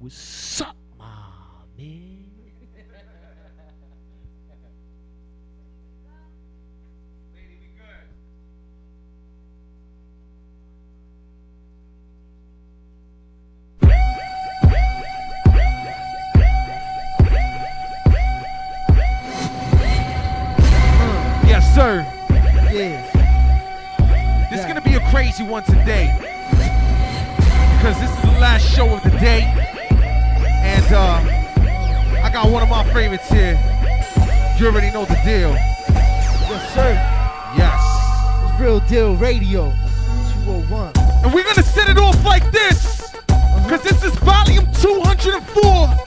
What's up, my man? Yes, sir. Yeah. This is gonna be a crazy one today. Already know the deal. Yes, sir. Yes. It's Real Deal Radio 201. And we're gonna set it off like this. Cause this is volume 204.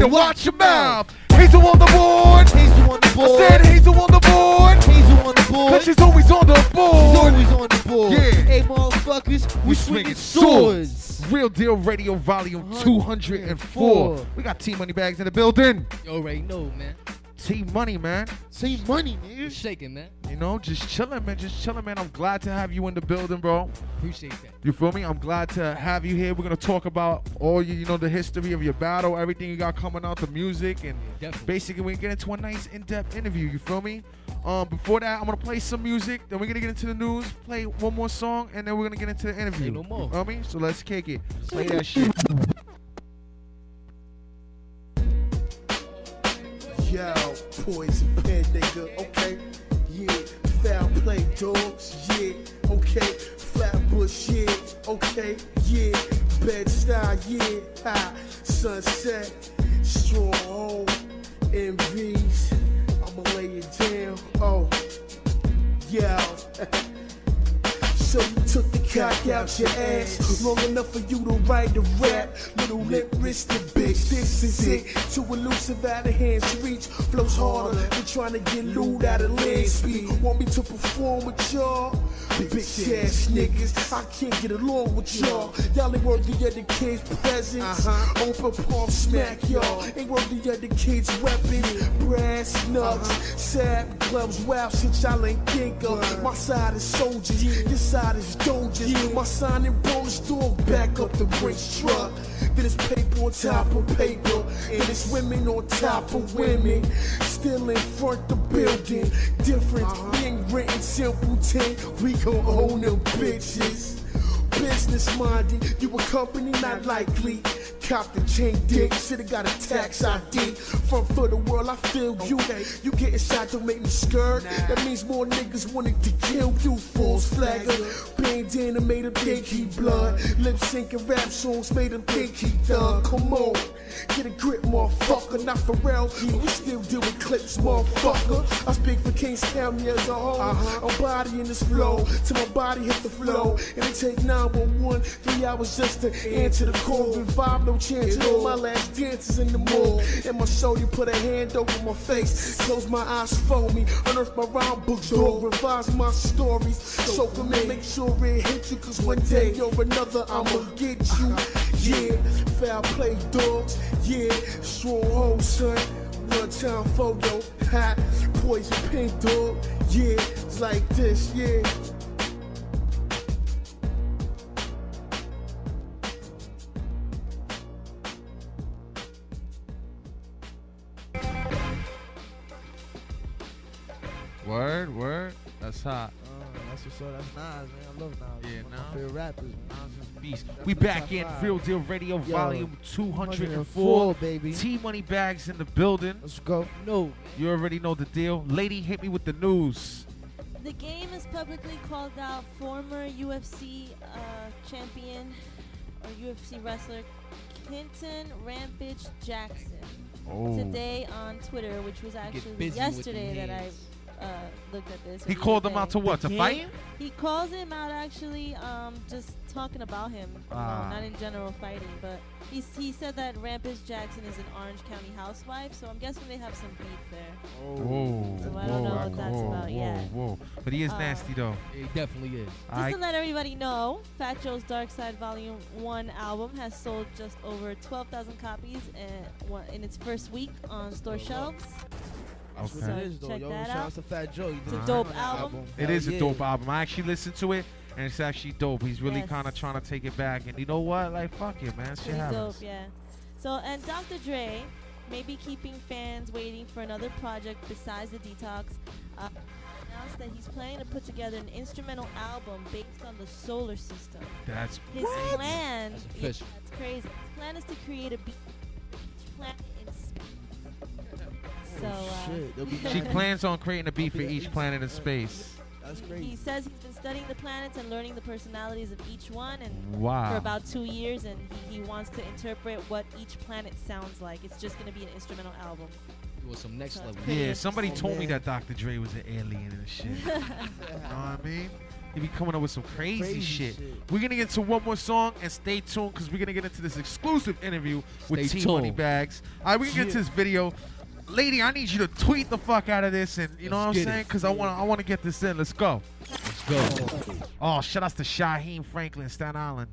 To watch your mouth. Hazel on the board. Hazel on the I board. said Hazel on the board. Hazel on the board. Cause she's always on the She's board. always on the board. Yeah. Hey, motherfuckers, we, swinging swords. Real Deal Radio Volume 204. 204. We got T Money Bags in the building. You already know, man. T Money, man. See money, You nigga. shaking, man. You know, just chilling, man. Just chilling, man. I'm glad to have you in the building, bro. Appreciate that. You feel me? I'm glad to have you here. We're gonna talk about all you, you know, the history of your battle, everything you got coming out, the music, and Definitely. basically we get into a nice in-depth interview. You feel me? Um, before that, I'm gonna play some music. Then we're gonna get into the news, play one more song, and then we're gonna get into the interview. Say no more. You feel me? So let's kick it. Play that shit. Yo, poison pen nigga, okay, yeah, foul play dogs, yeah, okay, flatbush, yeah, okay, yeah, bed style, yeah, ha, sunset, stronghold, MVs, I'ma lay it down, oh, yo. So you took the cock out your ass long enough for you to write a rap. Little lip wristed bitch, this is it. Too elusive out of hands reach. Flows harder than trying to get loot out of land speed. Want me to perform with y'all? Bitch ass niggas, I can't get along with y'all. Y'all ain't worthy of the kids' presents. Uh-huh. Open palm smack y'all. Ain't worthy of the kids' weapons. Brass nuts, uh-huh. sap gloves, wow shit y'all ain't think of. My side is soldiers, your side is doges. My sign and bonus dog back up the race truck. Then it's paper on top of paper, and it's women on top of women. Still in front the building, different. Uh-huh. We ain't written simple 10. we gon' own them bitches. Business minded, you a company not likely. Cop the chain dick, shoulda got a tax ID. Front for the world, I feel you. You getting shot don't make me scared. That means more niggas wanted to kill you. False flagger, bandana made him think he blood. Lip syncing rap songs made him think he done. Come on, get a grip, motherfucker. Not for real, but we still doing clips, motherfucker. I speak for Kings County as a whole. I'm bodying this flow till my body hit the flow. And it take 911, three hours just to answer the call. Revive, no chance. You know my last dance is in the mall. And my show, you put a hand over my face. Close my eyes for me. Unearth my rhyme books, dog. Revise my stories. So come in, make sure it hit you. Cause one day or another, I'ma get you. Yeah, foul play dogs. Yeah, stronghold, son. One time photo, hot poison pink dog. Yeah, it's like this, yeah. Word, word. That's hot. That's what's up. That's Nas, man. I love Nas. Yeah, One of my favorite rappers, man. Nas is a beast. That's We back in five. Real Deal Radio, Yo, Volume 204. baby. T Money Bags in the building. Let's go. No, You already know the deal. Lady, hit me with the news. the game has publicly called out former UFC uh, champion or UFC wrestler Quinton Rampage Jackson Oh. today on Twitter, which was actually yesterday that I names. Uh, looked at this. He called other him out to what? To fight? He calls him out actually, um, just talking about him, you know, Ah. not in general fighting. But he he said that Rampage Jackson is an Orange County housewife, so I'm guessing they have some beef there. Whoa, So I whoa, don't know what that's whoa, about yet. whoa. But he is Uh, nasty though. It definitely is. Just I to let everybody know, Fat Joe's Dark Side Volume 1 album has sold just over 12,000 copies in, in its first week on store shelves. That's what Okay. it is, though, Check yo. that Shout out. out to Fat Joe. It's a a dope ton album. It is Hell a dope album. I actually listened to it, and it's actually dope. He's really Yes. kind of trying to take it back, and you know what? Like, fuck it, man. Shit Pretty happens. dope, yeah. So, and Dr. Dre may be keeping fans waiting for another project besides the Detox. Uh, announced that he's planning to put together an instrumental album based on the solar system. That's His plan, That's yeah, that's crazy. His plan is to create a beat each planet in space. So, uh, Oh, Shit, they'll she plans on creating a beat for each planet in space. That's he says he's been studying the planets and learning the personalities of each one, and Wow. for about two years, and he, he wants to interpret what each planet sounds like. It's just going to be an instrumental album. It was some next So level. yeah, somebody interesting. told me that Dr. Dre was an alien and shit. you know what I mean? He be coming up with some crazy, Crazy shit. shit. We're gonna get to one more song and stay tuned because we're gonna get into this exclusive interview with Stay T Money tuned. Bags. All right, we can get to Yeah. this video. Lady, I need you to tweet the fuck out of this, and you know Let's what I'm saying? Because I want to, I want to get this in. Let's go. Let's go. Oh, shout outs to Shaheem Franklin, Staten Island.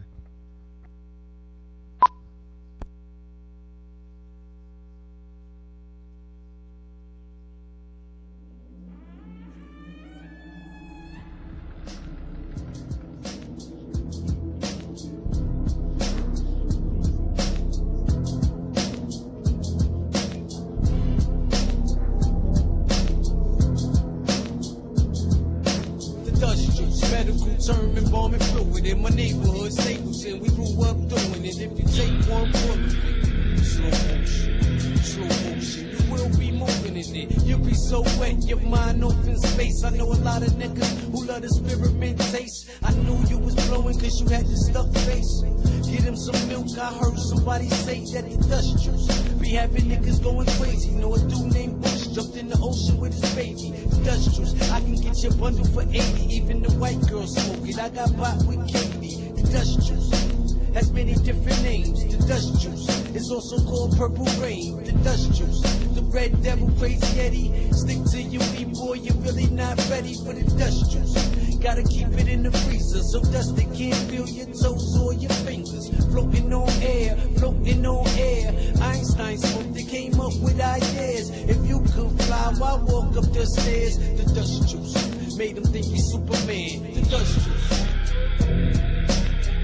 Keep it in the freezer so dust it can't feel your toes or your fingers. Floating on air, floating on air. Einstein smoked it, came up with ideas. If you could fly, why walk up the stairs? The dust juice made him think he's Superman. The dust juice.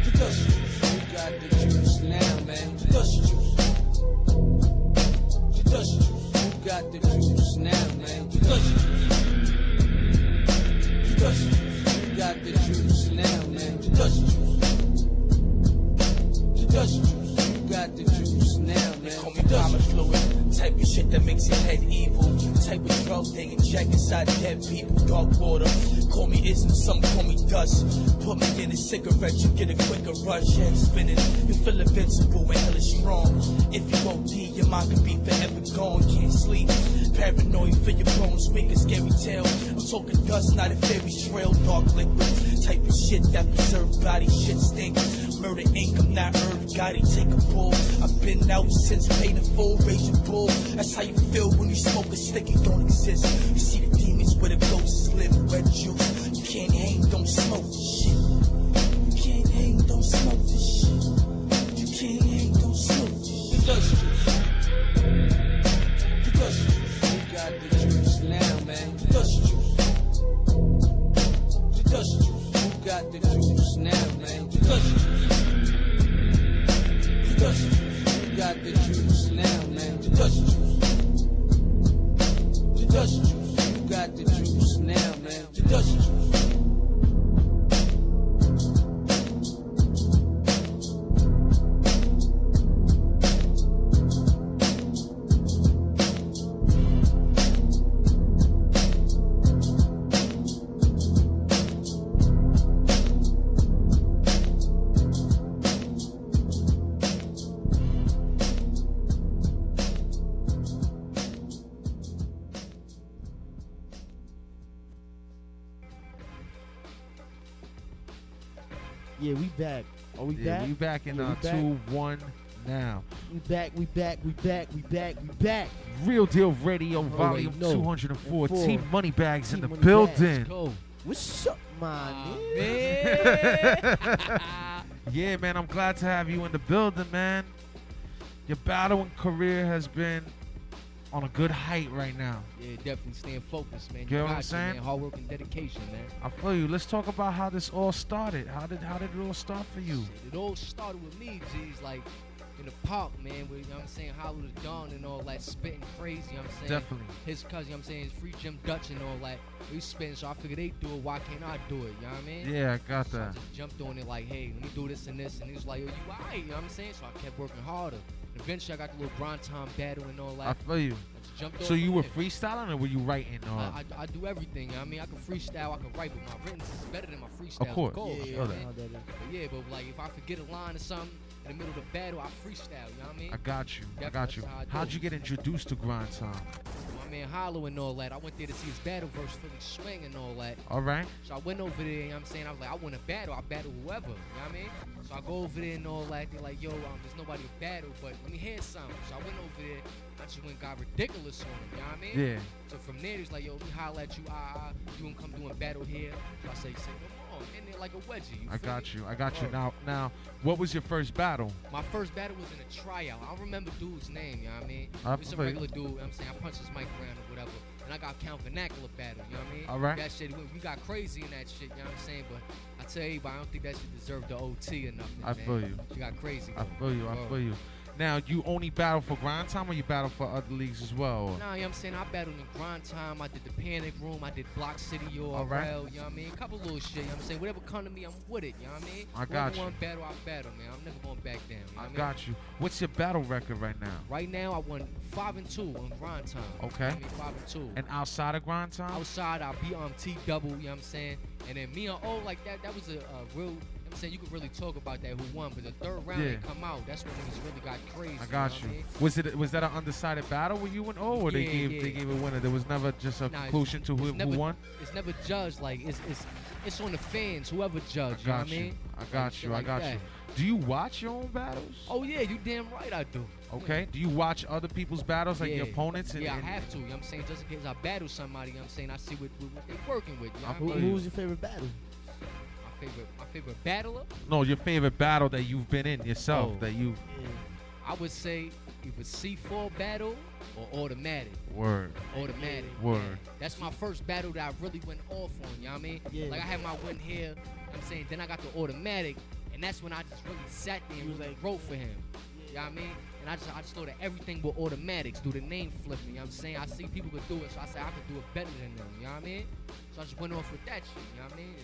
The dust juice. You got the juice now, man. The dust juice. The dust juice. You got the juice now, dust juice. You got the juice now, man. Call me vomit fluid. Type of shit that makes your head evil. Type of drug they inject inside dead people. Dark water. Call me ism, some call me dust. Put me in a cigarette, you get a quicker rush. Head spinning. You feel invincible when hell is strong. If you OD, your mind could be forever gone. Can't sleep. Paranoid for your bones, make a scary tale. I'm talking dust, not a fairy trail. Dark liquid. Type of shit that preserve body shit stink. Murder ink, I'm not Irv Gotti, take a pull. I've been out since paid in full, raging bull. That's how you feel when you smoke a stick, it don't exist. You see the demons where the ghosts live, red juice. You can't hang, don't smoke got the juice now, man. The dust juice. The dust juice. You got the juice now, man. The dust juice. Back? in uh, back. two one now. We back. We back. We back. We back. We back. Real Deal Radio, Volume no. 204. Four. Team Moneybags in Team the Moneybags. building. Go. What's up, my man. Yeah, man, I'm glad to have you in the building, man. Your battling career has been on a good height right now. yeah, definitely staying focused, man. You Get what I'm saying? man. Hard work and dedication, man. I feel you. Let's talk about how this all started. How did how did it all start for you? Shit, it all started with me, G's, like in the park, man, with, you know what I'm saying, Hollow Da Don and all that, spitting crazy, you know what I'm saying? Definitely. His cousin, you know what I'm saying, his free Jim Dutch and all that. We spitting, so I figured they do it, why can't I do it, you know what I mean? Yeah, I got So I just jumped on it like, hey, let me do this and this. And he was like, yo, you alright, you know what I'm saying? So I kept working harder. And eventually I got the little grind time battle and all that. I feel you. I just jumped So you from were freestyling or were you writing? Or? I, uh? I, I do everything. you know what I mean, I can freestyle, I can write, but my written is better than my freestyle. Of course. Course, Yeah, you yeah, know know I mean? How that is. But yeah, but like if I forget a line or something in the middle of the battle, I freestyle. You know what I mean? I got you. I got you. How I How'd you get introduced to grind time? Man Hollow and all that. I went there to see his battle versus Philly Swain and all that. All right. So I went over there, you know what I'm saying? I was like, I want to battle. I battle whoever. You know what I mean? So I go over there and all that. They're like, yo, um, there's nobody to battle, but let me hear something. So I went over there. I just went got ridiculous on him. You know what I mean? Yeah. So from there, it's like, yo, let me holler at you. Ah, ah, you gonna come do a battle here? So I say, say no more. In there like a wedgie. I got me? you. I got you. Now, now, what was your first battle? My first battle was in a tryout. I don't remember dude's name, you know what I mean? I It's a regular dude, you know what I'm saying? I punched his mic around or whatever. And I got Count Vernacular battle, you know what I mean? All right. That shit, we, got crazy in that shit, you know what I'm saying? But I tell everybody, I don't think that shit deserved the OT or nothing. I man. feel you. She got crazy. I though. feel you. I Word. feel you. Now, you only battle for grind time or you battle for other leagues as well? Nah, you know what I'm saying? I battled in Grind Time. I did the Panic Room. I did Block City URL. All right. You know what I mean? A couple little shit. You know what I'm saying? Whatever come to me, I'm with it. You know what I mean? I got Whoever you. want battle, I battle, man. I'm never going back down. You know I what got you. What's your battle record right now? Right now, I won five and two on Grind Time. Okay. I mean, five and two. And outside of grind time? Outside, I beat um T double. You know what I'm saying? And then me and O like that. That was a, a real. You I'm saying you could really talk about that who won, but the third round Yeah. they come out. That's when niggas really got crazy. I got know you. I mean? Was it was that an undecided battle where you went oh or they Yeah, gave yeah. they gave a winner? There was never just a Nah, it's- conclusion to who, it's who won. It's never judged like it's it's it's on the fans. Whoever I judge. You know got what I mean? I got shit you. I like got that. you. Do you watch your own battles? Oh yeah, you damn right I do. Okay. Do you watch other people's battles, like your opponents? And, Yeah, I and- have to. You know what I'm saying? Just in case I battle somebody, you know what I'm saying? I see what, what, what they working with. You know uh, I I mean? you. who was your favorite battle? My favorite my favorite battler, No, your favorite battle that you've been in yourself. Oh. That you Yeah. I would say either C4 battle or automatic. word. Automatic. Word. That's my first battle that I really went off on, you know what I mean? Yeah. Like I had my win here, you know what I'm saying? Then I got the automatic, and that's when I just really sat there and You really like- wrote for him. You know what I mean? And I just I just thought that everything with automatics, do the name flipping, you know what I'm saying? I see people could do it, so I said I could do it better than them, you know what I mean? So I just went off with that shit, you know what I mean?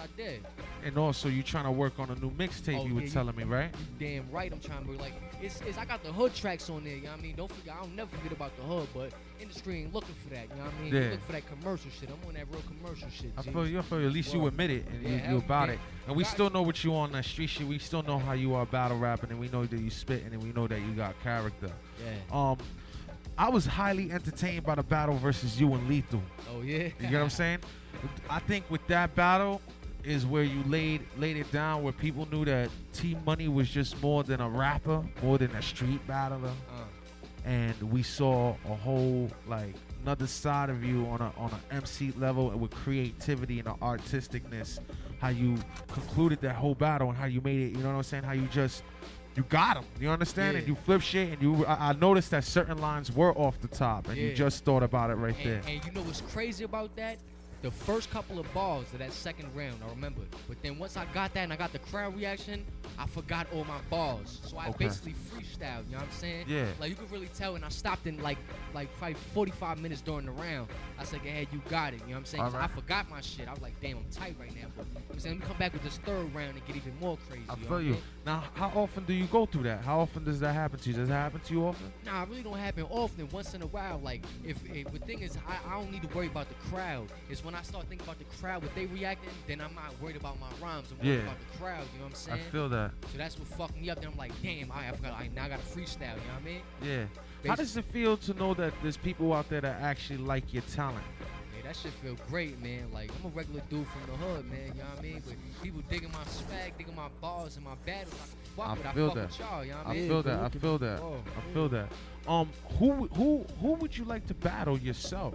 And that, that's what I did. And also, you trying to work on a new mixtape. Oh, you were yeah, you- telling me, right? You damn right I'm trying to be like it's, it's I got the hood tracks on there, you know what I mean? Don't forget I don't never forget about the hood, but industry ain't looking for that, you know what I mean? Yeah. They look for that commercial shit. I'm on that real commercial shit. I feel you. I feel you. At least you admit it and yeah, you, you about it. And we Got still you. know what you on that street shit. We still know how you are battle rapping, and we know that you spitting, and we know that you got character. Yeah. Um, I was highly entertained by the battle versus you and Lethal. Oh yeah. You get what I'm saying? I think with that battle is where you laid laid it down, where people knew that T Money was just more than a rapper, more than a street battler, Uh, and we saw a whole like another side of you on a on a MC level and with creativity and the artisticness. How you concluded that whole battle and how you made it. You know what I'm saying? How you just you got him. You understand? And you flip shit, and you. I, I noticed that certain lines were off the top, and you just thought about it right there. and, and you know what's crazy about that? The first couple of balls of that second round, I remember. But then once I got that and I got the crowd reaction, I forgot all my bars. So I Okay. basically freestyled. You know what I'm saying? Yeah. Like you could really tell, and I stopped in like like probably 45 minutes during the round. I said, "Go ahead, you got it." You know what I'm saying? Alright. I forgot my shit. I was like, "Damn, I'm tight right now." But you know I'm saying, let me come back with this third round and get even more crazy. I you know feel you. Now, how often do you go through that? How often does that happen to you? Does that happen to you often? Nah, it really don't happen often. Once in a while, like if, if the thing is, I, I don't need to worry about the crowd. It's when I start thinking about the crowd, what they reacting, then I'm not worried about my rhymes. I'm worried Yeah. about the crowd. You know what I'm saying? I feel that. So that's what fucked me up. Then I'm like, damn, I, I forgot. I now got to freestyle. You know what I mean? Yeah. How does it feel to know that there's people out there that actually like your talent? Yeah, that shit feel great, man. Like I'm a regular dude from the hood, man. You know what I mean? But people digging my swag, digging my balls and my battles. I fuck I with, feel I fuck that. with y'all. You know what I I mean? feel that. I feel that. Oh, I feel that. Um, who who who would you like to battle yourself?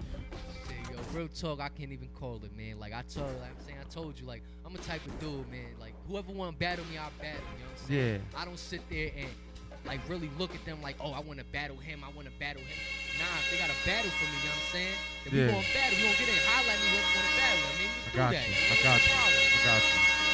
Shit, yo, real talk, I can't even call it, man. Like I told, like I'm saying, I told you, like I'm a type of dude, man. Like whoever want to battle me, I'll battle. You know what I'm saying? Yeah. I don't sit there and like really look at them like, oh, I want to battle him. I want to battle him. Nah, if they got a battle for me, you know what I'm saying? If Yeah. we gonna battle, we gonna get in, highlight me whoever want to battle. I mean, we I can got do that. you. I got you. I got you.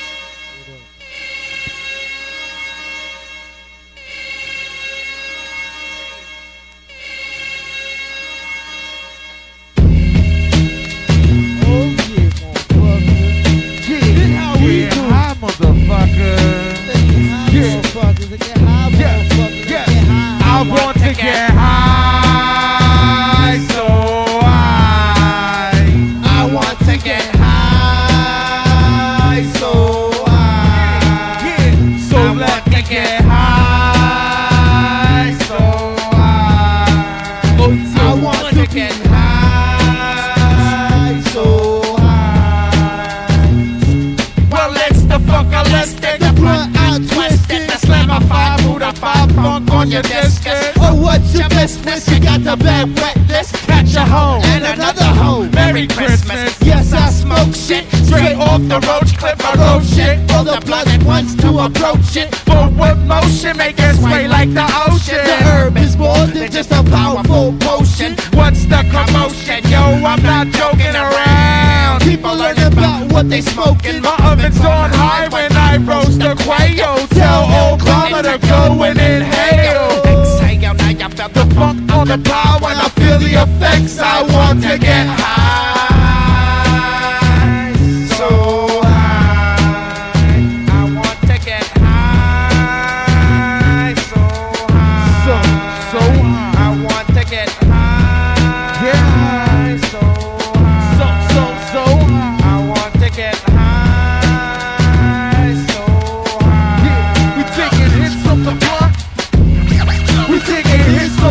To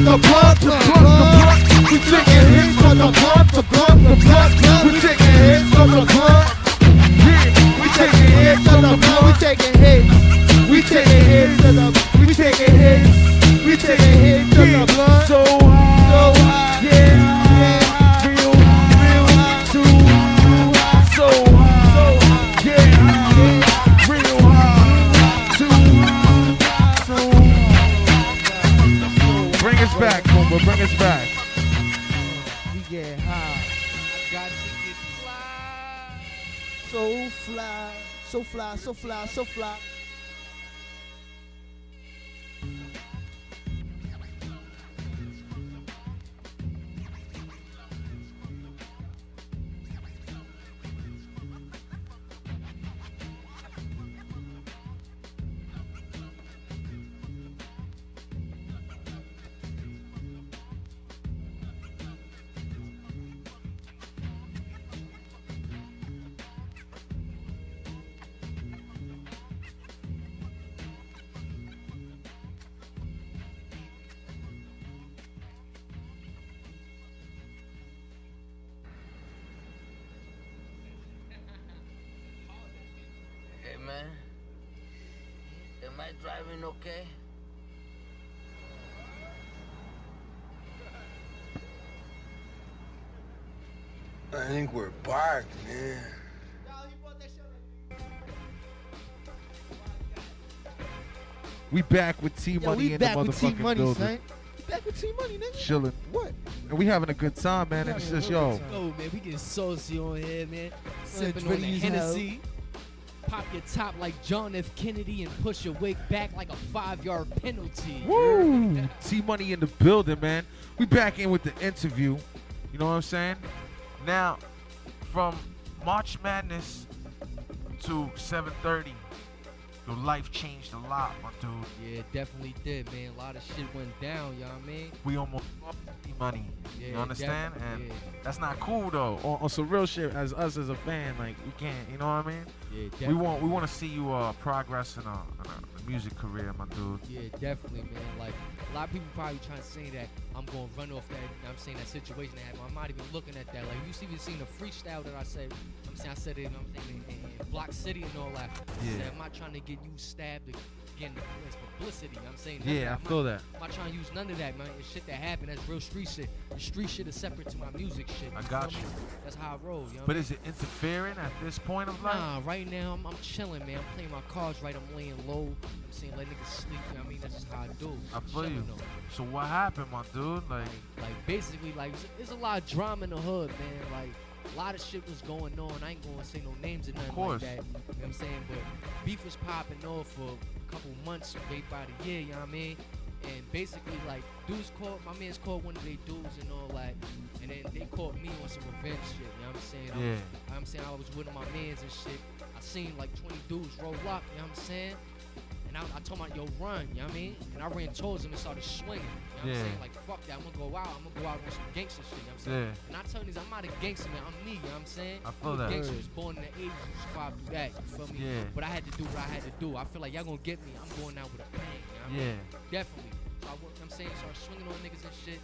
the blunt, I think we're back, man. We back with T Yo, Money we in back the with T motherfucking Money, building. son. Back with T Money, nigga. Chilling. What? And we having a good time, man. And it's just, yo, Oh man, we getting saucy on here, man. Sipping on the. Hennessy. Pop your top like John F. Kennedy and push your wig back like a five-yard penalty. woo! T Money in the building, man. We back in with the interview. You know what I'm saying? Now, from March Madness to 7:30, your life changed a lot, my dude. Yeah, definitely did, man. A lot of shit went down, you know what I mean? We almost Money. Yeah, you understand? And yeah. that's not cool though. On, on some real shit, as us as a fan, like we can't. You know what I mean? Yeah, We want we want to see you uh progress in a, in a music career, my dude. Yeah, definitely, man. Like, a lot of people probably trying to say that I'm going to run off that. You know what I'm saying that situation that happened. I'm not even looking at that. Like you see, even seen the freestyle that I said. I'm saying I said it. I'm saying in, in, in Block City and all that. I Yeah. I'm not trying to get you stabbed getting publicity. You know what I'm saying. Yeah, I feel that. I'm not trying to use none of that, man. It's shit that happened. That's real street shit. The street shit is separate to my music shit. I got you. That's how I roll. You know But is it interfering at this point of life? Nah, right now I'm, I'm chilling, man. I'm playing my cards right. I'm laying low. I'm saying let niggas sleep. You know what I mean? That's just how I do. I feel you. though. So what happened, my dude? Like, Like basically, like there's- a lot of drama in the hood, man. Like a lot of shit was going on. I ain't gonna say no names or nothing course. like that. You know what I'm saying? But beef was popping off for couple months, maybe by the year. You know what I mean? And basically, like dudes called my man's called one of their dudes and all that, and then they caught me on some revenge shit. You know what I'm saying? I'm- I'm saying I was with my mans and shit. I seen like 20 dudes roll up, you know what I'm saying? And I, I told my yo run, you know what I mean? And I ran towards him and started swinging. You know what Yeah. I'm saying? Like fuck that, I'm gonna go out, I'm gonna go out with some gangster shit, you know what I'm saying? Yeah. And I tell these I'm not a gangster man, I'm me, you know what I'm saying? I feel I'm that. a gangster was born in the 80s, you survived through that, you feel me? Yeah. But I had to do what I had to do. I feel like y'all gonna get me, I'm going out with a bang, you know what I mean? Yeah. Definitely. So I, work- you know what I'm saying, started swinging on niggas and shit.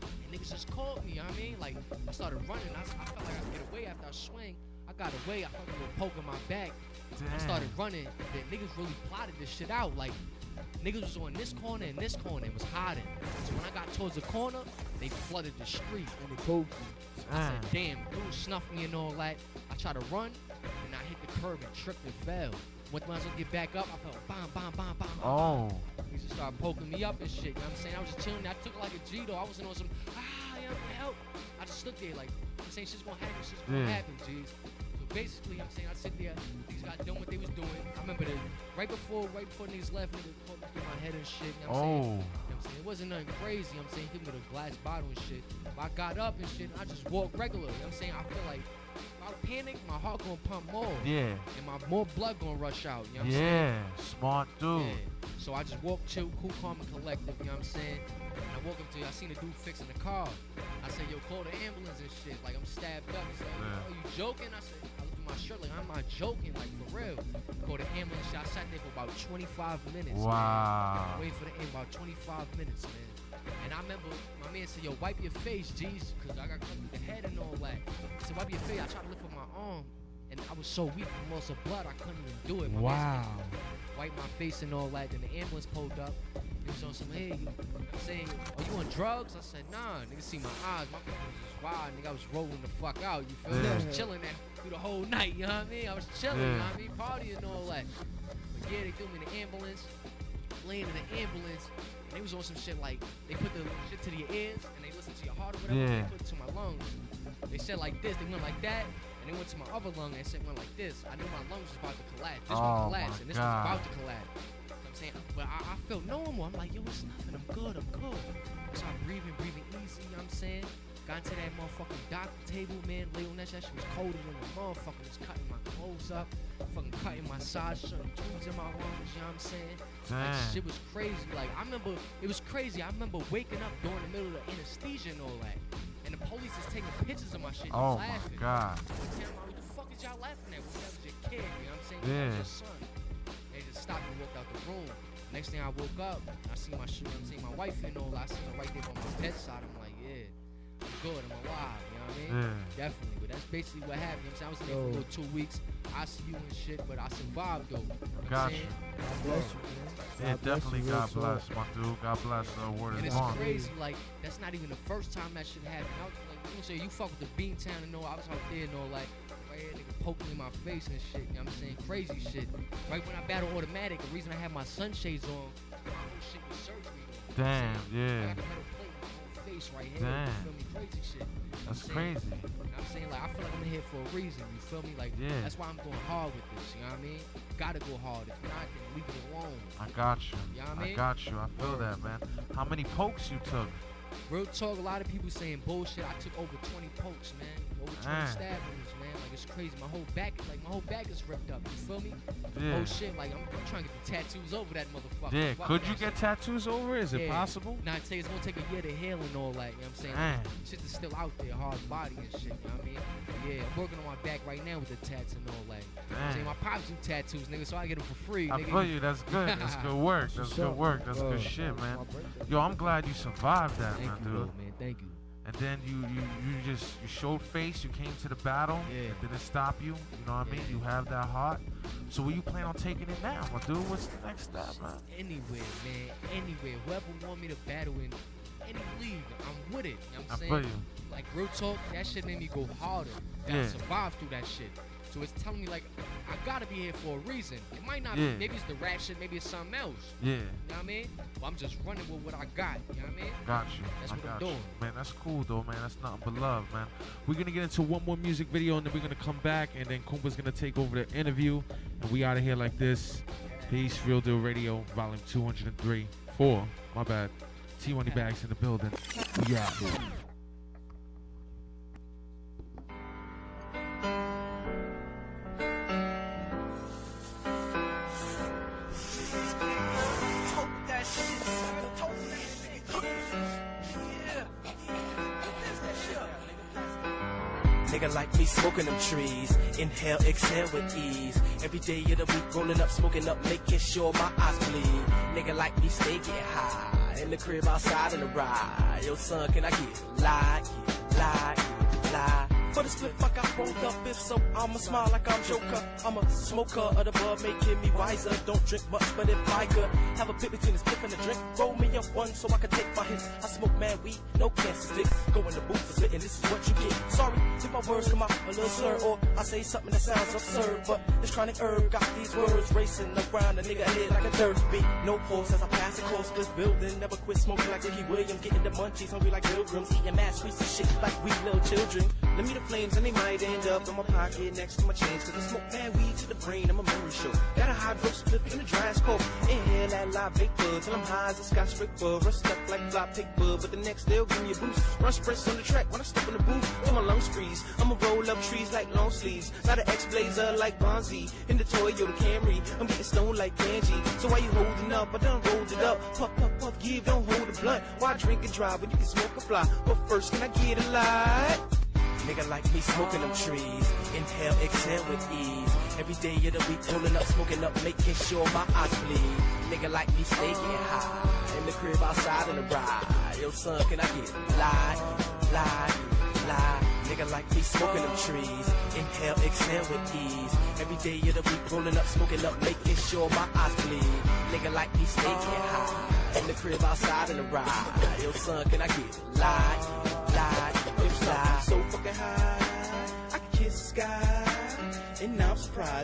And niggas just called me, you know what I mean? Like, I started running. I felt like I could get away after I swing. I got away. I fucking with in my back. I started running. Then niggas really plotted this shit out. Like, niggas was on this corner and this corner and was hiding. So when I got towards the corner, they flooded the street. And the coke. I said, Damn. damn, dude snuffed me and all that. I tried to run, and I hit the curb and tripped and fell. I was gonna get back up, I felt bam, bam, bam, bam. bam. Oh. He just started poking me up and shit. You know what I'm saying? I was just chilling. I took it like a G though. I wasn't on some, ah, yeah, help. I just stood there like, I'm saying shit's gonna happen, shit's gonna Yeah. happen, G's. Basically, I'm saying I sit there, niggas got done what they was doing. I remember the, right before, right before niggas left, niggas poked me my head and shit. You know what I'm saying? Oh. You know what I'm saying? It wasn't nothing crazy. You know I'm saying? Hit me with a glass bottle and shit. But I got up and shit, and I just walked regular. You know what I'm saying? I feel like if I panic, my heart gonna pump more. Yeah. And my more blood gonna rush out. You know what I'm saying? Smart dude. Yeah. So I just walked chill, cool, calm, and collective, you know what I'm saying? And I woke up to I seen a dude fixing the car. I said, yo, call the ambulance and shit. Like I'm stabbed up. He said, oh, Yeah. are you joking? I said, I looked at my shirt like I'm not joking, like for real. Called the ambulance. I sat there for about 25 minutes. Wow. Waiting for the ambulance about 25 minutes, man. And I remember my man said, yo, wipe your face, G's, because I got cut through the head and all that. He said, wipe your face. I tried to lift up my arm, and I was so weak from loss of blood, I couldn't even do it. My Wow. Wipe my face and all that. Then the ambulance pulled up. He was on some, hey, I'm saying, are you on drugs? I said, nah. Nigga see my eyes. My people was wild. Nigga, I was rolling the fuck out. You feel me? I was chilling that through the whole night. You know what I mean? I was chilling. You know what I mean? Partying and all that. But yeah, they threw me in the ambulance. Laying in the ambulance. And they was on some shit like, they put the shit to your ears and they listen to your heart or whatever. Yeah. They put it to my lungs. They said like this. They went like that. And they went to my other lung and said went like this. I knew my lungs was about to collapse. This Oh, one collapsed and this God. one's about to collapse. You know I'm saying, but I, I felt normal. I'm like, yo, it's nothing. I'm good. I'm good. So I'm breathing, breathing easy. You know what I'm saying? Got into that motherfucking doctor table, man. Lay on that shit. That was colder than a motherfucker. Was cutting my clothes up. Fucking cutting my sides, shutting tubes in my lungs. You know what I'm saying? Like shit was crazy. Like I remember, it was crazy. I remember waking up during the middle of the anesthesia and all that, and the police is taking pictures of my shit Oh my laughing. God. What the fuck is y'all laughing at? Well, that was your kid. You know what I'm saying? Yeah. That was your son. They just stopped and walked out the room. Next thing I woke up, I see my shoe. I'm seeing my wife and all. I seen her right there by my bedside. I'm like, good. I'm alive. You know what I mean? Yeah. Definitely. But that's basically what happened. You know what I'm saying? I was in there for a Yo. little two weeks. ICU and shit, but I survived though. You know what I'm Gotcha. God bless you, man. Yeah, God bless definitely you, God bless, my dude. God bless. The word And it's bond. crazy, like that's not even the first time that shit happened. I was like, you know, say you fuck with the Beantown and all. I was out there and all, like right here, nigga poking in my face and shit. You know what I'm saying? Crazy shit. Right when I battle automatic, the reason I had my sunshades on, my whole shit was surgery. though. You know what I'm Damn, saying? I yeah. got the metal face right here. Damn. You feel me? Crazy shit. That's saying? crazy. You know what I'm saying? Like I feel like I'm here for a reason. You feel me? Like Yeah. that's why I'm going hard with this. You know what I mean? Gotta go hard. If not, then leave it alone. I got you. You know what I mean? I got you. I feel that, man. How many pokes you took? Real talk, a lot of people saying bullshit. I took over 20 pokes, man. Ah. over 20 Man. stab wounds, man. Like it's crazy. My whole back, like my whole back is ripped up. You feel me? Yeah. Oh shit, like I'm, I'm trying to get the tattoos over that motherfucker. Yeah, Fuck could you shit. get tattoos over? Is it possible? Nah, I tell you, it's gonna take a year to heal and all that. You know what I'm saying? Man. Shit is still out there, hard body and shit. You know what I mean? Yeah, I'm working on my back right now with the tats and all that. You know I'm saying? Damn. My pops do tattoos, nigga, so I get them for free. I nigga. feel you. That's good. That's good work. That's What's good work. That's good shit, man. Yo, I'm glad you survived that, Thank man, you, dude. man. Thank you. And then you, you you just you showed face. You came to the battle. Yeah. It didn't stop you. You know what I mean? You have that heart. So where you plan on taking it now, my dude? What's the next step, man? Anywhere, man. Anywhere. Whoever want me to battle in any league, I'm with it. You know I'm saying? Like real talk, that shit made me go harder. I Yeah. survived through that shit. So it's telling me like I gotta be here for a reason. It might not Yeah. be maybe it's the rap shit, maybe it's something else. Yeah. You know what I mean? But I'm just running with what I got. You know what I mean? Got you. That's I what I'm got you. doing. Man, that's cool though, man. That's nothing but love, man. We're gonna get into one more music video and then we're gonna come back and then Kumba's gonna take over the interview and we out of here like this. Peace, Real Deal Radio, volume 203. Four, my bad. T Money Bags in the building. We smoking them trees. Inhale, exhale with ease. Every day of the week, rolling up, smoking up, making sure my eyes bleed. Nigga like me stay get high. In the crib outside in the ride. Yo, son, can I get lie, yeah, lie? For the fuck I rolled up, if so, I'ma smile like I'm Joker. I'm a smoker of the bud, making me wiser. Don't drink much, but if I could have a bit between a split and a drink, roll me up one so I can take my hits. I smoke mad weed, no cancer sticks. Go in the booth for spitting, this is what you get. Sorry if my words come out a little slur, or I say something that sounds absurd. But this chronic herb got these words racing around a nigga head like a dirt beat. No pause as I pass across this building. Never quit smoking like Ricky Williams, getting the munchies, hungry like pilgrims, eating mad sweets and shit like we little children. Let me the flames and they might end up in my pocket next to my chains. Cause I smoke mad weed to the brain, I'm a memory show. Got a hydro split in the dry scope. Inhale that live vapor till I'm high as a scotch vapor. Rust up like fly bud, but the next they'll give me a boost. Run sprints on the track when I step in the booth. Till my lungs freeze. I'ma roll up trees like long sleeves. Not an X-Blazer like Bonzi. In the Toyota Camry, I'm getting stoned like Ganji. So why you holding up? I done rolled it up. Puff, puff, puff, give, don't hold a blunt. Why drink and drive when you can smoke a fly? But first, can I get a light? Nigga like me smoking them trees. Inhale, exhale with ease. Every day of the week, rolling up, smoking up, making sure my eyes bleed. Nigga like me stay high. In the crib outside in the ride. Yo, son, can I get lie, lie, lie? Nigga like me smoking them trees. Inhale, exhale with ease. Every day of the week, rolling up, smoking up, making sure my eyes bleed. Nigga like me stay high. In the crib outside in the ride. Yo, son, can I get lie, lie, lie? So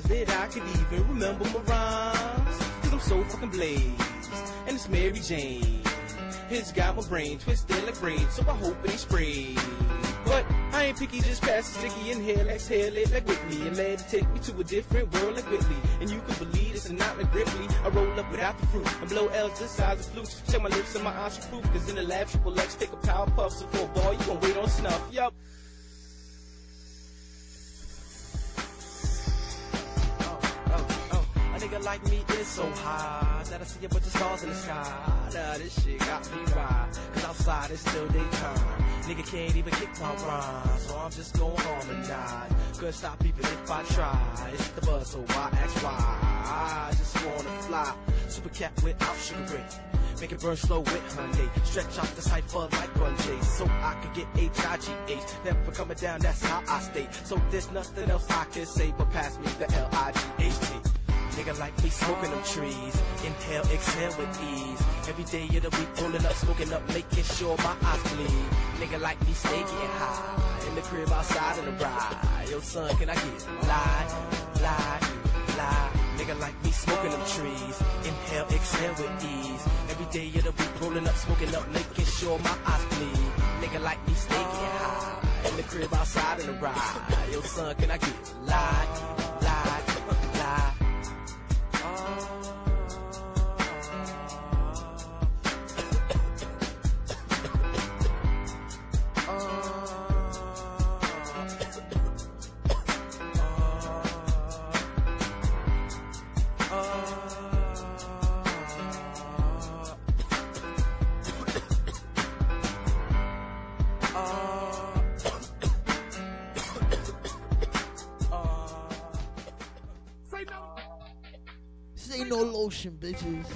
that I could even remember my rhymes. Cause I'm so fucking blazed. And it's Mary Jane. It's got my brain twisted like braids, so I hope it sprayed. But I ain't picky, just pass the sticky, inhale, exhale it like Whitney, and let it take me to a different world like Whitley. And you can believe this and not like Ripley. I roll up without the fruit and blow L's the size of flutes. Check my lips and my eyes are proof, cause in the lab, triple X, take a power puff, so for a ball, you gon' wait on snuff. Yup. Nigga like me is so high that I see a bunch of stars in the sky. Nah, this shit got me right. Cause outside it's still daytime. Nigga can't even kick my rhyme, so I'm just gonna harmonize. Couldn't stop even if I try. It's the buzz, so why ask why? I just wanna fly. Super cat without sugar break. Make it burn slow with Hyundai. Stretch out the cipher like Gunjay. So I could get H-I-G-H. Never coming down, that's how I stay. So there's nothing else I can say but pass me the L-I-G-H-T. Nigga like me smoking them trees. Inhale, exhale with ease. Every day of the week, rolling up, smoking up, making sure my eyes bleed. Nigga like me stay getting high. In the crib outside in the ride. Yo, son, can I get lie, lie, lie? Nigga like me smoking them trees. Inhale, exhale with ease. Every day of the week, rolling up, smoking up, making sure my eyes bleed. Nigga like me stay getting high. In the crib outside in the ride. Yo, son, can I get lie, bitches.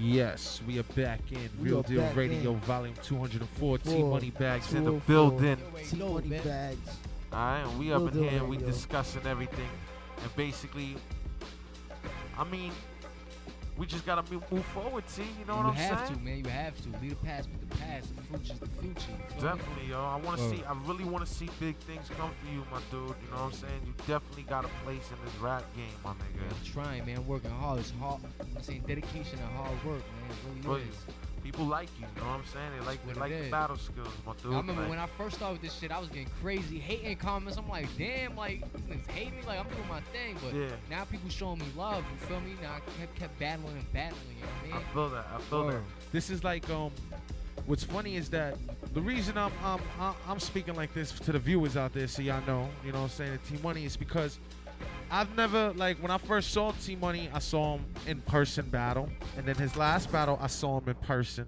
Yes, we are back in We Real Deal Radio, in. Volume 214. Four, Money Bags in the building. T money bags. All right, and we up in here. here, we discussing everything, and basically, I mean, we just gotta move forward. T, you know you what I'm saying? You have to, man. You have to. Leave the past with the past. The future's the future. you feel me? Definitely, yo. I want to Word. see. Uh. I really want to see big things come for you, my dude. You know what I'm saying? You definitely got a place in this rap game, my nigga. I'm trying, man. Working hard. It's hard. I'm saying dedication and hard work, man. It really Really. is. People like you. You know what I'm saying? They like they like the battle skills, my dude. I remember like, when I first started with this shit, I was getting crazy, hating comments. I'm like, damn, like these niggas hate me, like I'm doing my thing. But Yeah. now people showing me love. You feel me? Now I kept kept battling and battling. You know what I I mean? feel that. I feel that. This is like um, what's funny is that the reason I'm I'm I'm- I'm speaking like this to the viewers out there, so y'all know, you know, what I'm saying that T Money is because I've never like when I first saw T Money, I saw him in person battle, and then his last battle I saw him in person,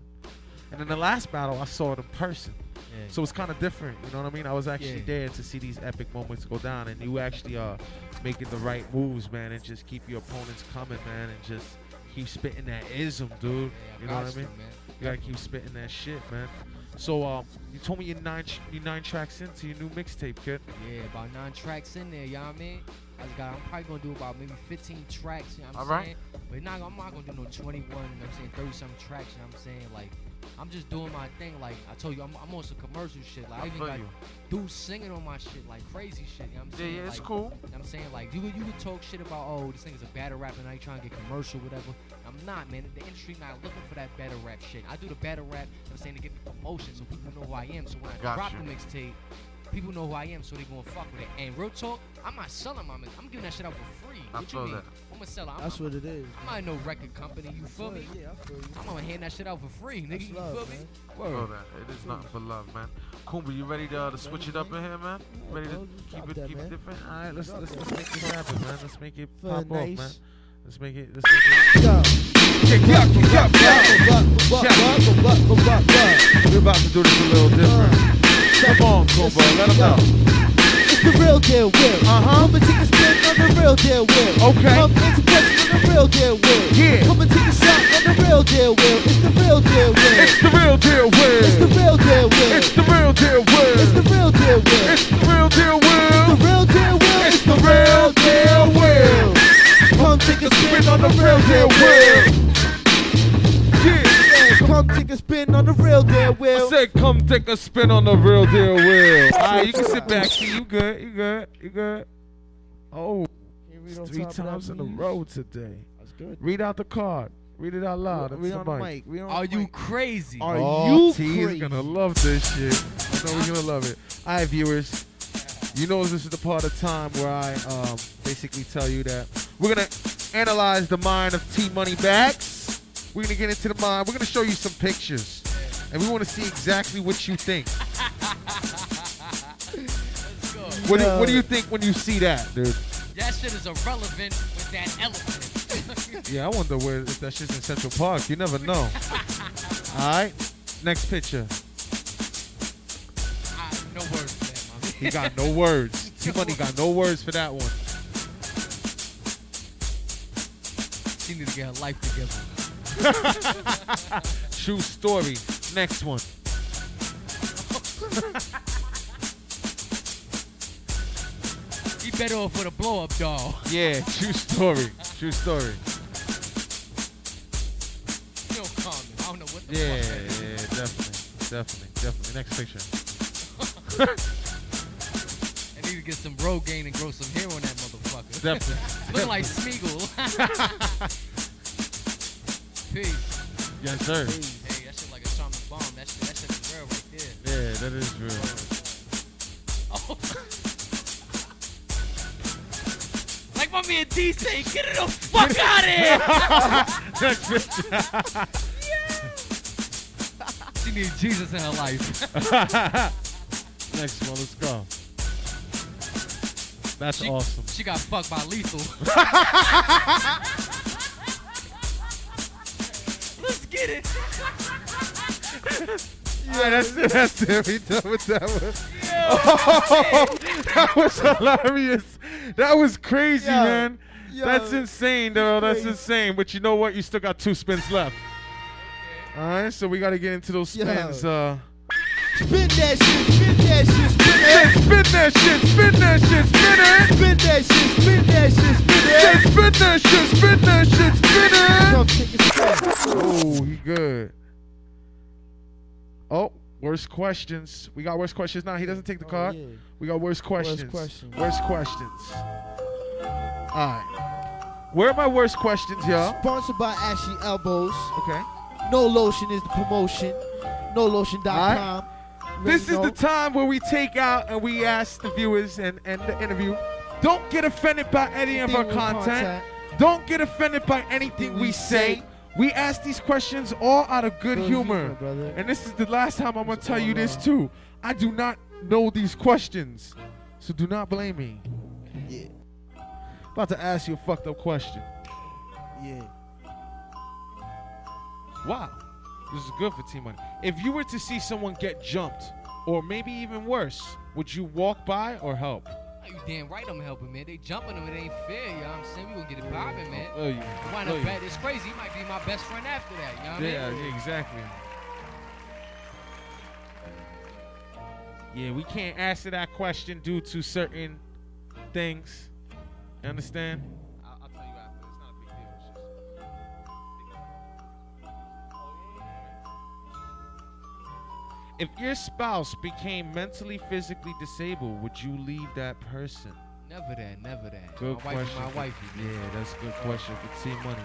and then the last battle I saw it in person. Yeah. So it's kind of different, you know what I mean? I was actually Yeah. there to see these epic moments go down, and you actually are making the right moves, man, and just keep your opponents coming, man, and just keep spitting that ism, dude. Yeah, you know what I mean? You gotta keep spitting that shit, man. So, um, you told me you're nine, you're nine tracks into your new mixtape, kid. Yeah, about nine tracks in there, you know I mean? I just got, I'm probably gonna do about maybe 15 tracks, you know what I'm Alright. saying? But not, I'm not gonna do no 21, you know what I'm saying, 30 something tracks, you know what I'm saying? Like, I'm just doing my thing. Like, I told you, I'm, I'm on some commercial shit. Like, I, I even got you. dudes singing on my shit, like crazy shit, you know what I'm Yeah, saying? yeah, it's Like, cool. you know what I'm saying like you you could talk shit about oh this nigga's a battle rapper now you trying to get commercial whatever. I'm not man. The industry not looking for that battle rap shit. I do the battle rap. you know what I'm saying to get the promotion so people know who I am. So when I Got drop you. the mixtape, people know who I am so they gonna fuck with it. And real talk, I'm not selling my mix. I'm giving that shit out for free. I what you feel mean? that. I'm a seller. I'm, That's I'm, what it is. I'm not no record company. You feel me? Yeah, I feel you. I'm gonna hand that shit out for free, nigga. That's You love, feel me? man. I feel Word. that. It is nothing but love, man. Kumba, you ready to, uh, to switch it up in here, man? Ready to bro, just keep it that, keep man. it different? All right, let's let's, let's make this happen, man. Let's make it Feel pop off, man. Let's make it. Let's make it. Yo. Kick it up, kick it up, Check. We're about to do this a little different. Come on, Kumba, let them know. It's the real deal, Will. Uh-huh. Come and take a spin on the real deal, Will. Okay. Come take a question on the real deal, Will. Yeah. Come and take a shot on the real deal, Will. It's the real deal, Will. It's the real deal, Will. It's the real deal, Will. It's the real deal, Will. It's the real deal, Will. It's the real deal, The real deal, Will. It's the real deal, Will. Come take a spin on the real deal, Will. Yeah. Yeah, Come take a spin on the real deal, I said, come take a spin on the real deal, Will. All right, you can sit back. See, you good? You good? You good? Oh, three times in a row today. That's good. Read out the card. Read it out loud. Read on the the mic. mic. Read on Are the you mic. crazy? Are oh, you T is gonna love this shit. I know we're gonna love it. All right, viewers. You know this is the part of time where I um, basically tell you that we're gonna analyze the mind of T Money Bags. We're gonna get into the mind. We're gonna show you some pictures, and we want to see exactly what you think. Let's go. What, do, what do you think when you see that, dude? That shit is irrelevant with that elephant. Yeah, I wonder where if that shit's in Central Park. You never know. All right, next picture. I, no words for that, my. He got no words. T Money got no words for that one. She need to get her life together. True story. Next one. He better off with a blow up doll. Yeah, true story. True story. You call me. I don't know what the Yeah, fuck that is. yeah, definitely, definitely, definitely. Next picture. I need to get some Rogaine and grow some hair on that motherfucker. Definitely. Looking like Smeagol. Peace. Yes, sir. Hey, that shit like a atomic bomb. That shit, that shit is real right there. Yeah, that is real. Oh. like my man D say, get it the fuck out of here! Picture. she needs Jesus in her life. Next one. Let's go. That's She- awesome. She got fucked by lethal. Yeah, that's it. That's it. We done with that one. Oh, that was hilarious. That was crazy, Yo. man. That's insane, though. That's crazy. insane. But you know what? You still got two spins left. All right, so we got to get into those Yo. spins. Uh, Spin that shit, spin that shit, spin it. spin that shit, spin that shit, spin it. Spin that shit, spin that shit, spin it. spin that shit, spin that shit, spin it. Come take a spin. Oh, he good. Oh, worst questions. We got worst questions now. He doesn't take the Oh, card. yeah. We got worst questions. Worst questions. Worst questions. All right. Where are my worst questions, y'all? Sponsored by Ashy Elbows. Okay. No Lotion is the promotion. NoLotion.com. This is the time where we take out and we ask the viewers and, and the interview. Don't get offended by any of our with content. Don't get offended by anything we say. We ask these questions all out of good Good humor. humor. And this is the last time I'm going to tell you this too. I do not know these questions. So do not blame me. Yeah. About to ask you a fucked up question. Yeah. Wow. This is good for T Money. If you were to see someone get jumped, or maybe even worse, would you walk by or help? You damn right I'm helping, man. They jumping them, it ain't fair. You know what I'm saying? We gonna get it popping, man. Oh, you. Why oh, not bet? It's crazy. He might be my best friend after that. You know what Yeah, I mean? yeah, exactly. Yeah, we can't answer that question due to certain things. You understand? If your spouse became mentally, physically disabled, would you leave that person? Never that, never that. Good my wife question. my wife. Yeah, that's a good question for T Money.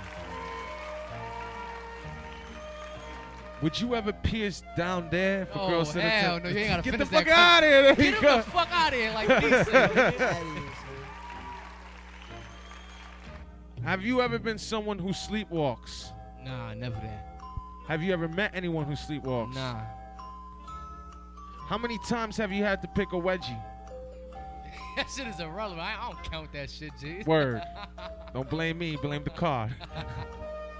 Would you ever pierce down there for Oh, girls to hell no, you ain't gotta Get the fuck out of here. Get him the fuck out of here, like he said. Have you ever been someone who sleepwalks? Nah, never that. Have you ever met anyone who sleepwalks? Nah. How many times have you had to pick a wedgie? That shit is irrelevant. I, I don't count that shit, G. Word. Don't blame me, blame the card.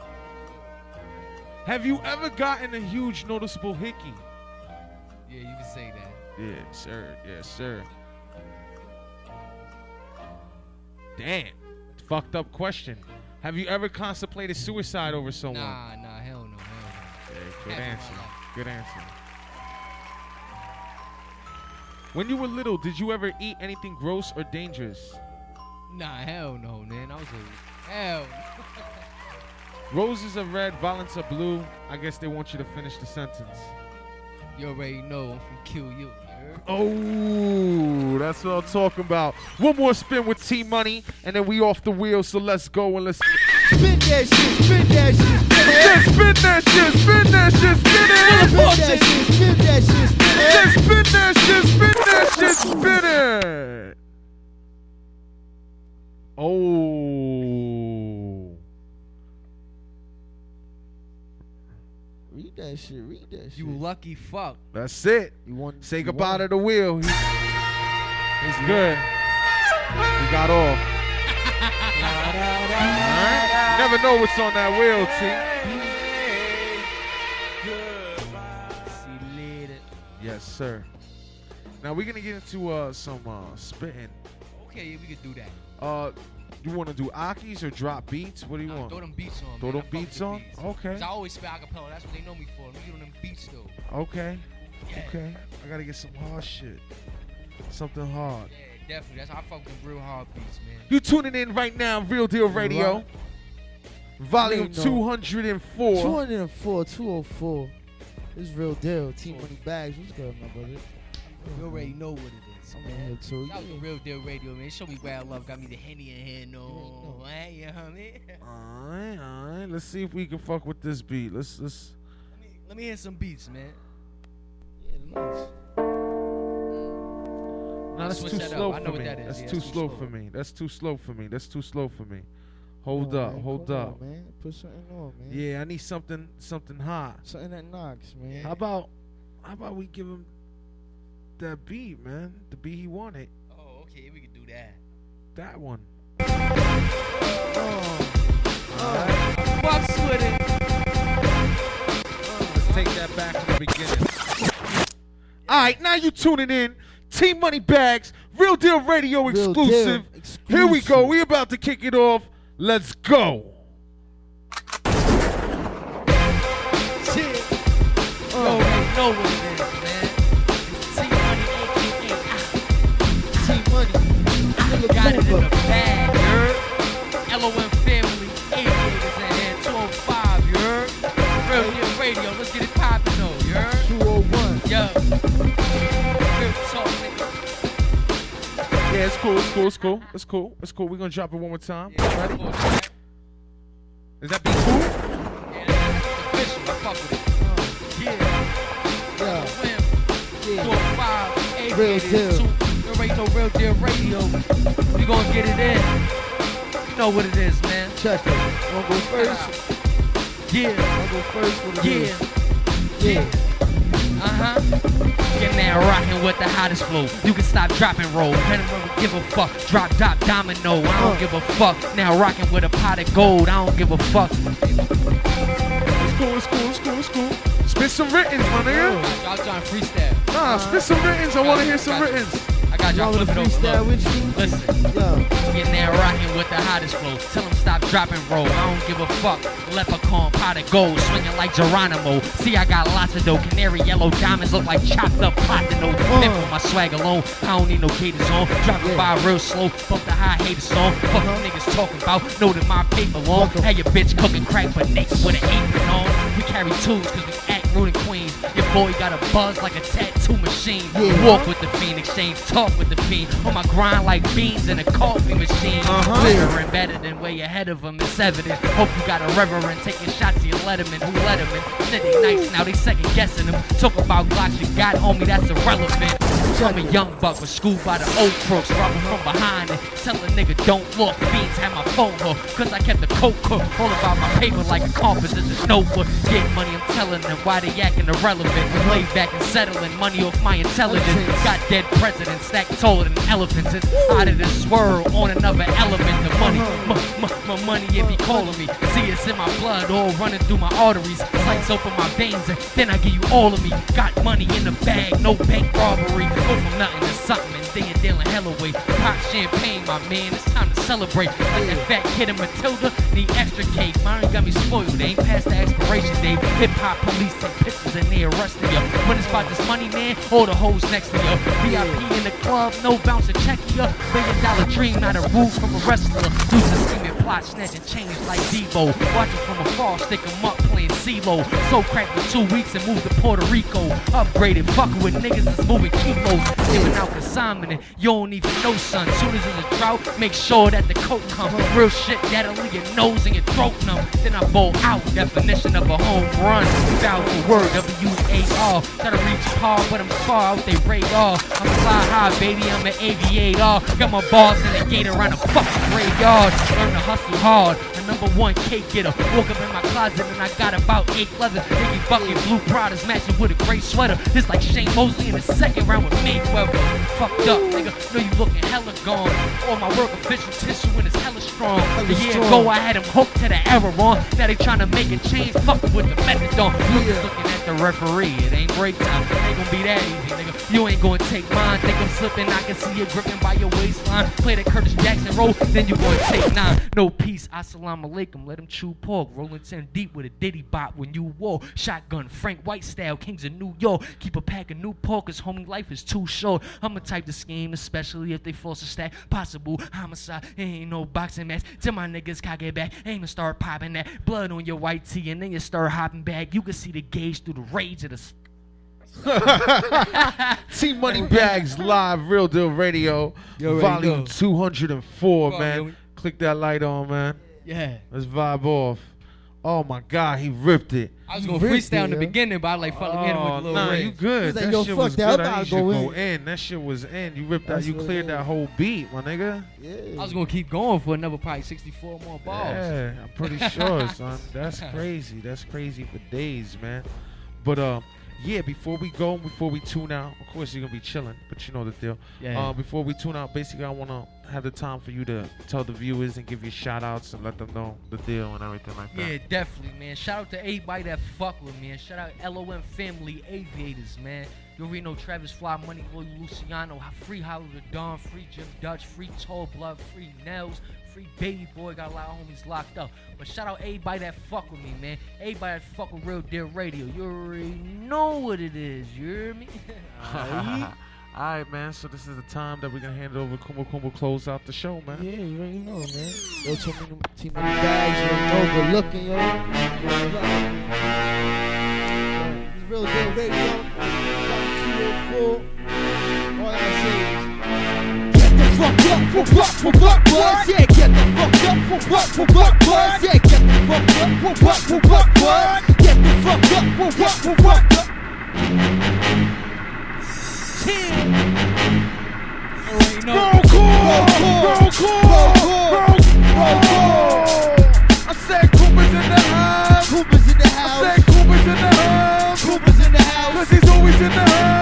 have you ever gotten a huge noticeable hickey? Yeah, you can say that. Yeah, sir. Yes, sir. Damn. Fucked up question. Have you ever contemplated suicide over someone? Nah, nah, hell no, hell Okay, no. good Half of answer. Good answer. When you were little, did you ever eat anything gross or dangerous? Nah, hell no, man. I was a hell. Roses are red, violets are blue. I guess they want you to finish the sentence. You already know I'm from Kill You. Oh, that's what I'm talking about. One more spin with T Money, and then we off the wheel. So let's go and let's Spin that shit, spin that shit, spin it. Yeah, spin that shit, spin that shit. Spin that shit, spin that shit, spin it. Yeah, spin that shit, spin that shit, spin it. Oh. Read that shit, read that shit. You lucky fuck. That's it. You want Say you goodbye want- to the wheel. He's, he's good. He got off. Alright? Never know what's on that wheel, T. sir. Now we're gonna get into uh, some uh, spitting. Okay, yeah, we could do that. Uh, you want to do Akis or drop beats? What do you Nah, want? throw them beats on. Throw man. Them beats on? beats. Okay. 'Cause I always spit acapella. That's what they know me for. Let me get on them beats though. Okay. Yeah. Okay. I gotta get some hard shit. Something hard. Yeah, definitely. That's how I fuck with real hard beats, man. You tuning in right now, Real Deal Radio, Right. volume 204. 204, 204. This real deal. T Money Bags. What's good, my brother? You already know what it is. I'm in here too. That was the Yeah. real deal radio, man. Show me where I love. Got me the henny in here, no. Hey, you know what I mean? Alright, alright. Let's see if we can fuck with this beat. Let's let's Let me, let me hear some beats, man. Yeah, nice. No, that's too slow for me. that is. Too it's too slow slow. for me. That's too slow for me. That's too slow for me. Hold on, up, man. hold Come up. on, man. Put something on, man. Yeah, I need something something hot. Something that knocks, man. How about how about we give him that beat, man? The beat he wanted. Oh, okay, we can do that. That one. Oh, Fucks with it. Let's take that back to the beginning. All right, now you're tuning in. T Money Bags, Real Deal Radio Real exclusive. deal, Here we go. exclusive. We about to kick it off. Let's go. Already know what it is, man. T Money, ah, T Money. got it in the bag, you? LOM family, in here, 205, you? Real Radio, let's get it poppin' though, you heard? 201. Yo. Yeah, it's cool. It's cool. It's cool. It's cool. It's cool. We're gonna drop it one more time. Yeah, Ready? fuck that. Is that beat cool? Yeah, that's official, I fuck with it. Yeah. Yeah. Wim. Yeah. 205, Real Deal. two- You already know Real Deal Radio. We gonna get it in. You know what it is, man. Check it. Wanna go first? Yeah. I'll go first with Yeah. it. Yeah. Uh huh. You're now rocking with the hottest flow. You can stop, drop, and roll. Don't give a fuck. Drop, drop, domino. I don't Uh. give a fuck. Now rocking with a pot of gold. I don't give a fuck. It's cool. It's cool. It's cool. It's cool. Spit some writtens, my nigga. Y'all trying freestyle. Nah, spit some writtens. I want to hear some Gotcha. writtens. I got y'all Y'all flip wanna over. with you? Listen. Yo. You're now rocking with the hottest flow. Tell them stop, drop, and roll. I don't give a fuck. Leprechaun, pot of gold, swinging like Geronimo. See, I got lots of dough. Canary yellow diamonds look like chopped up platinum. Meant for my swag alone. I don't need no gators on. Dropping Yeah. by real slow. Fuck the high hater song. Fuck Uh-huh. niggas talking about. Know that my paper long. Fuck 'em. Had your bitch cooking crack but naked with an apron on. We carry tools cause we and queens. Your boy got a buzz like a tattoo machine. Yeah. Walk with the fiend, exchange talk with the fiend. On my grind like beans in a coffee machine. Uh-huh. And better than way ahead of them. It's evident. Hope you got a reverend taking shots of your Letterman. Who Letterman? Said they nice, now they second guessing them. Talk about Glocks you got, homie, that's irrelevant. I'm a young buck was schooled by the old crooks, robbing from behind and tell a nigga don't look. Fiends had my phone hook, cause I kept the coke cook. All about my paper like a composition notebook. Get money, I'm telling them why they acting irrelevant. Lay back and settling money off my intelligence. Got dead presidents stacked taller than elephants. It's out of this world on another element. The money, my, money, it be calling me. See, it's in my blood, all running through my arteries. Sights open my veins, and then I give you all of me. Got money in the bag, no bank robbery. Go from nothing to something, and then you're dealing hella weight. Pop champagne, my man, it's time to celebrate. Like that fat kid in Matilda, need extra cake. Mine got me spoiled, they ain't past the expiration date. Hip hop police take pictures and they arresting you. When it's about this money, man, all the hoes next to you. VIP in the club, no bouncer check you. Billion dollar dream, not a rule from a wrestler. Used to scheming, plot, snatching chains like Debo. Watching from afar, stick 'em up, playing CeeLo. So cracked for two weeks and moved to Puerto Rico. Upgraded, fucking with niggas that's moving kilos. Giving out consignment and you don't even know, son. Soon as it's a drought, make sure that the coat come. Real shit that'll leave your nose and your throat numb. Then I bowl out. Definition of a home run. Foul for word, W-A-R. To reach par, but I'm far out they radar. I'm fly high, baby, I'm an aviator. Got my balls in the gate around the fucking graveyard. Learn to hustle hard. A number one cake getter. Woke up in closet and I got about eight leathers. Nigga bucket, blue Pradas matching with a gray sweater. It's like Shane Mosley in the second round with Mayweather. Fucked up, nigga. Know you looking hella gone. All my work official tissue and it's hella strong. The year strong. ago I had him hooked to the heroin. Now they trying to make a change. Fucking with the methadone. You just looking at the referee. It ain't break time. It ain't gonna be that easy, nigga. You ain't gonna take mine. Think I'm slipping. I can see you gripping by your waistline. Play the Curtis Jackson role. Then you gonna take nine. No peace. Assalamu alaikum. Let him chew pork. Rolling 10 deep with a diddy bop when you walk. Shotgun. Frank White style. Kings of New York. Keep a pack of new porkers, homie life is too short. I'm a type to scheme. Especially if they force a stack. Possible homicide. Ain't no boxing match. Till my niggas cock it back. Ain't gonna start popping that. Blood on your white tee. And then you start hopping back. You can see the gauge through the rage of the. s- T Money Bags Live Real Deal Radio, You already volume 204, man. yo. Click that light on, man. Yeah. Let's vibe off. Oh my God, he ripped it. I was gonna Ripped freestyle in the it, yeah. beginning, but I like fuck hit him with a Oh, little nah, you good. He's like, that yo, shit fuck was that, good. I'm I about need to go go in. in. That shit was in. You ripped that. That's You cleared that whole beat, my nigga. Yeah. I was gonna keep going for another probably 64 more balls. Yeah, I'm pretty sure, son. That's crazy. That's crazy for days, man. But uh, yeah. Before we go, before we tune out, of course you're gonna be chilling, but you know the deal. Yeah. Uh, before we tune out, basically I wanna have the time for you to tell the viewers and give you shout outs and let them know the deal and everything like that. Yeah, definitely, man. Shout out to everybody that fuck with me, man. Shout out LOM Family Aviators, man. You already know Travis Fly, Money Boy, Luciano, Free Hollow Da Don, Free Jim Dutch, Free Tall Blood, Free Nels, Free baby boy, got a lot of homies locked up. But shout out everybody that fuck with me, man. Everybody that fuck with Real Deal Radio. You already know what it is. You hear me? All right, man. So this is the time that we're gonna hand it over to Kumbo Kumbo close out the show, man. Yeah, you already know, man. Yo, too many, too many bags, you know, good looking, yo. It's real deal radio. 204. Fuck up for what, for what, boys? Yeah, get the fuck up for what, for what, boys? Yeah, get the fuck up for what, for what, boys? Get the fuck up for what, for what? Roll call! Roll call! Roll call! I said Cooper's in the house! Cooper's in the I house. said Cooper's in the house! Cooper's in the house. Cause he's always in the house!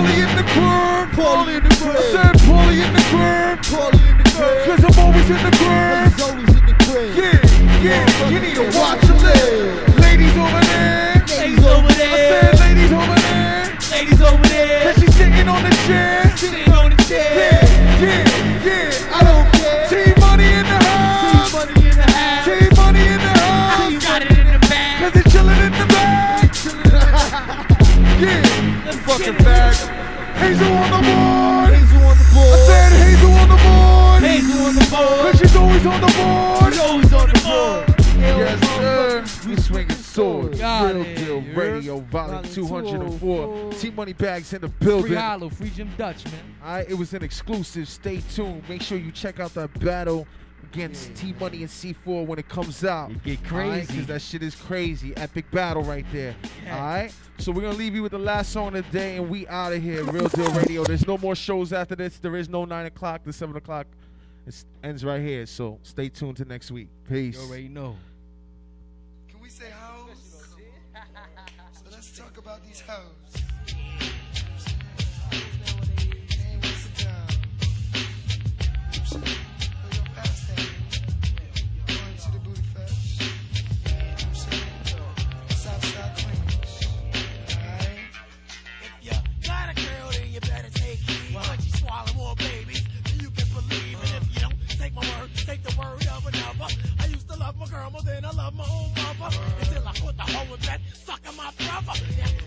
Paulie in the crib! Paulie in the crib. I crib. said Paulie in the crib! Paulie in the crib. Cause I'm always in the crib! He's always in the crib. Yeah, yeah, you need to watch him live! Ladies over there! Ladies over there. I there. said ladies over there! Ladies over there. Cause she's sitting on the chair! Sitting on the chair. Yeah, yeah, yeah! Volume Volume 204. 204. T Money Bags in the building. Free building. Hollow, free Jim Dutch, man. Alright, it was an exclusive. Stay tuned. Make sure you check out that battle against T Money and C4 when it comes out. It get Alright, crazy. 'cause that shit is crazy. Epic battle right there. Yeah. Alright? So we're gonna leave you with the last song of the day and we out of here. Real Deal Radio. There's no more shows after this. There is no nine o'clock. The seven o'clock it ends right here. So stay tuned to next week. Peace. You already know. Had a girl, then you better take swallow more babies than you believe. And if you don't take my word, take the word of another. I used to love my own mother. Until I put the hoe in bed, sucking my brother. Yeah,